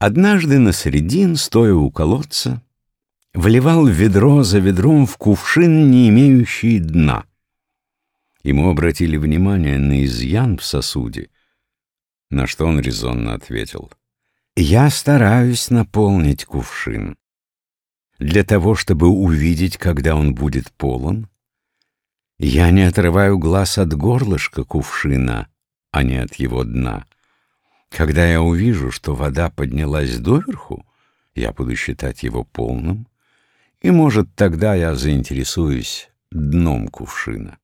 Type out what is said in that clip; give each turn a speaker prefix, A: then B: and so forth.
A: Однажды на средин, стоя у колодца, вливал ведро за ведром в кувшин, не имеющий дна. Ему обратили внимание на изъян в сосуде, на что он резонно ответил. «Я стараюсь наполнить кувшин. Для того, чтобы увидеть, когда он будет полон, я не отрываю глаз от горлышка кувшина, а не от его дна». Когда я увижу, что вода поднялась доверху, я буду считать его полным, и, может, тогда я заинтересуюсь дном кувшина.